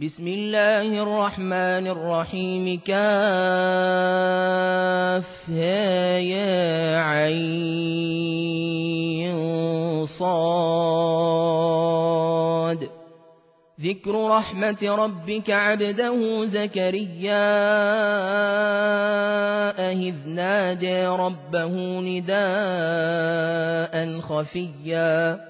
بسم الله الرحمن الرحيم. كاف يا عين صاد. ذكر رحمة ربك عبده زكريا إذ نادى ربه نداء خفيا.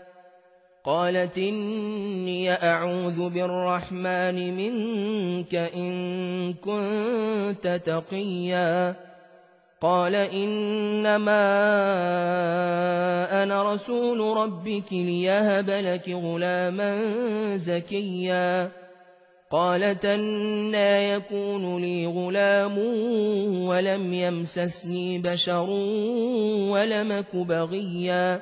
قالت إني أعوذ بالرحمن منك إن كنت تقيا. قال إنما أنا رسول ربك ليهب لك غلاما زكيا. قالت أنا يكون لي غلام ولم يمسسني بشر ولمك بغيا.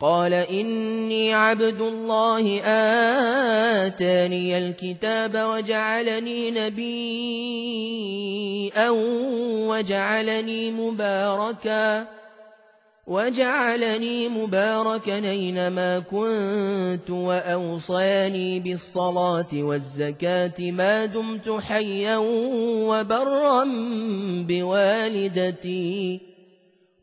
قال إني عبد الله آتاني الكتاب وجعلني نبيا وجعلني مباركا وجعلني مباركا أينما كنت وأوصاني بالصلاة والزكاة ما دمت حيا وبرا بوالدتي.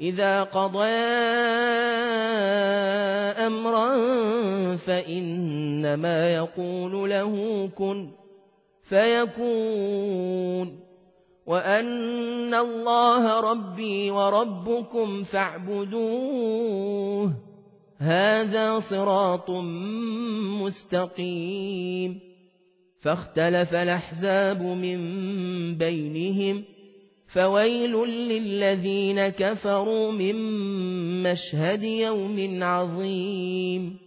إذا قضى أمرا فإنما يقول له كن فيكون وأن الله ربي وربكم فاعبدوه هذا صراط مستقيم فاختلف الأحزاب من بينهم فويل للذين كفروا من مشهد يوم عظيم.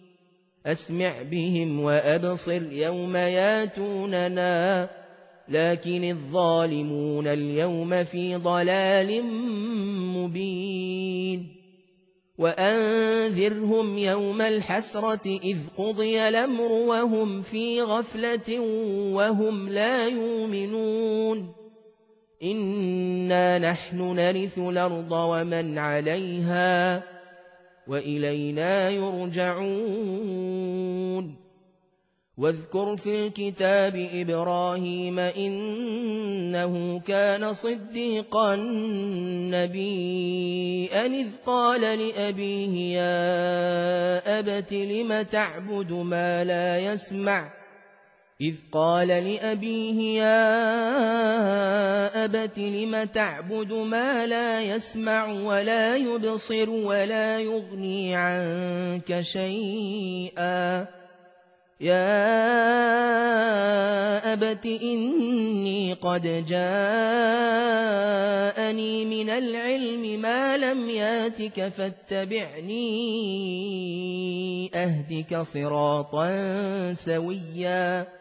أسمع بهم وأبصر يوم ياتوننا لكن الظالمون اليوم في ضلال مبين. وأنذرهم يوم الحسرة إذ قضي الأمر وهم في غفلة وهم لا يؤمنون. إنا نحن نرث الأرض ومن عليها وإلينا يرجعون واذكر في الكتاب إبراهيم إنه كان صديقا نبيا إذ قال لأبيه يا أبت لم تعبد ما لا يسمع إذ قال لأبيه يا أبت لم تعبد ما لا يسمع ولا يبصر ولا يغني عنك شيئا؟ يا أبت إني قد جاءني من العلم ما لم ياتك فاتبعني أهدك صراطا سويا.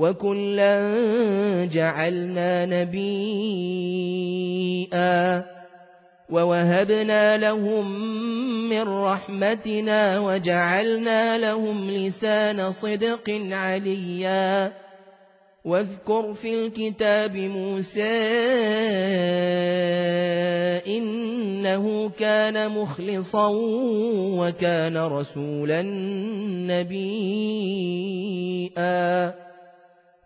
وكلا جعلنا نبيئا ووهبنا لهم من رحمتنا وجعلنا لهم لسان صدق عليا واذكر في الكتاب موسى إنه كان مخلصا وكان رسولا نبيئا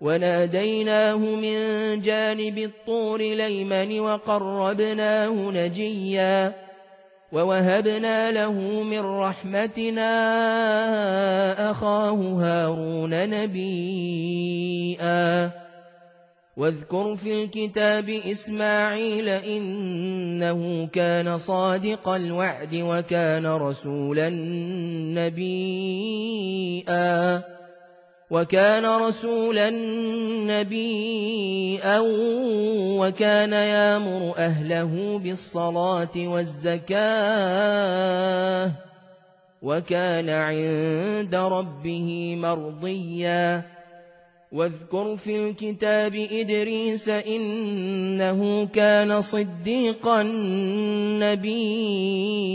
وناديناه من جانب الطور ليمن وقربناه نجيا ووهبنا له من رحمتنا أخاه هارون نبيئا واذكر في الكتاب إسماعيل إنه كان صادق الوعد وكان رسولا نبيئا وكان رسولا نبيا وكان يامر أهله بالصلاة والزكاة وكان عند ربه مرضيا. واذكر في الكتاب إدريس إنه كان صديقا نبيئا.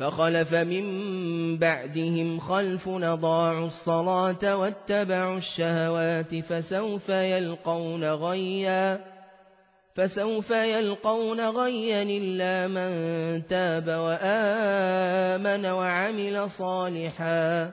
فخلف من بعدهم خلف نضاعوا الصلاة واتبعوا الشهوات فسوف يلقون غيا فسوف يلقون غيا إلا من تاب وآمن وعمل صالحاً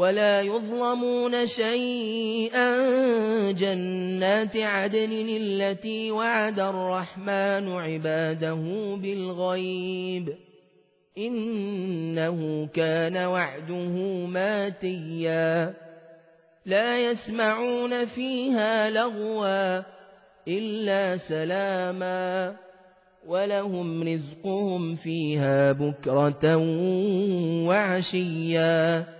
ولا يظلمون شيئا. جنات عدن التي وعد الرحمن عباده بالغيب. إنه كان وعده ماتيا. لا يسمعون فيها لغوا إلا سلاما. ولهم رزقهم فيها بكرة وعشيا.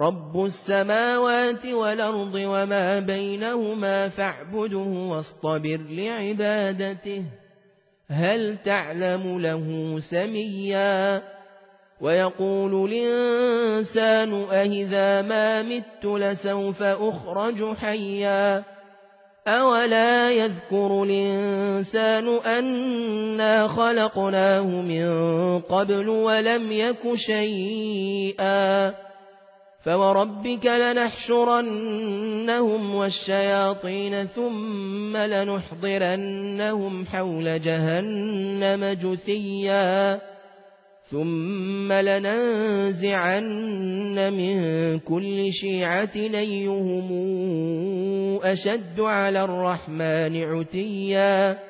رب السماوات والأرض وما بينهما فاعبده واصطبر لعبادته هل تعلم له سميا؟ ويقول الإنسان أهذا ما مت لسوف أخرج حيا أولا يذكر الإنسان أنا خلقناه من قبل ولم يك شيئا فوربك لنحشرنهم والشياطين ثم لنحضرنهم حول جهنم جثيا ثم لننزعن من كل شيعة نيهم أشد على الرحمن عتيا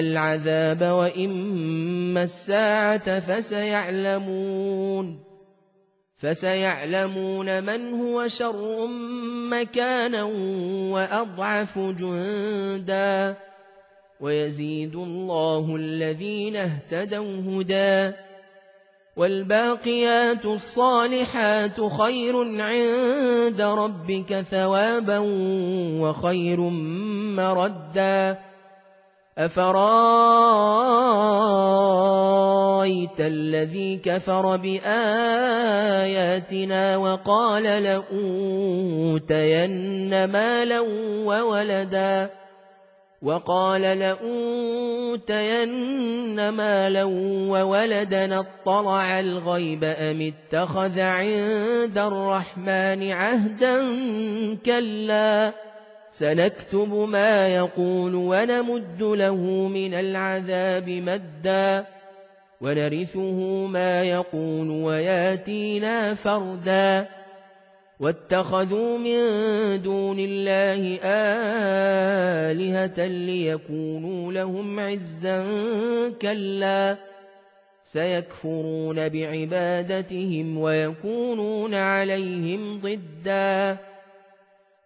العذاب وإما الساعة فسيعلمون فسيعلمون من هو شر مكانا وأضعف جندا ويزيد الله الذين اهتدوا هدى والباقيات الصالحات خير عند ربك ثوابا وخير مردا أفرأيت الذي كفر بآياتنا وقال لأوتين مالا وولدا؟ وقال لأوتين مالا وولدا اطلع الغيب أم اتخذ عند الرحمن عهدا كلا؟ سنكتب ما يقول ونمد له من العذاب مدا ونرثه ما يقول وياتينا فردا واتخذوا من دون الله آلهة ليكونوا لهم عزا كلا سيكفرون بعبادتهم ويكونون عليهم ضدًا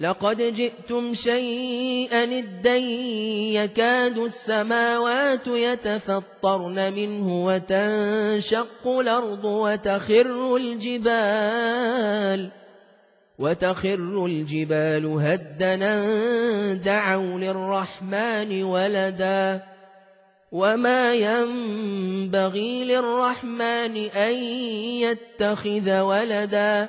لقد جئتم شيئا الدين يكاد السماوات يتفطرن منه وتنشق الأرض وتخر الجبال وتخر الجبال هدنا دعوا للرحمن ولدا وما ينبغي للرحمن أن يتخذ ولداً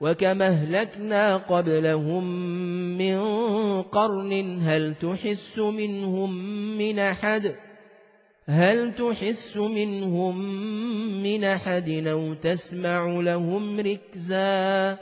وكما اهلكنا قبلهم من قرن هل تحس منهم من أحد هل تحس منهم من أحد أو تسمع لهم ركزاً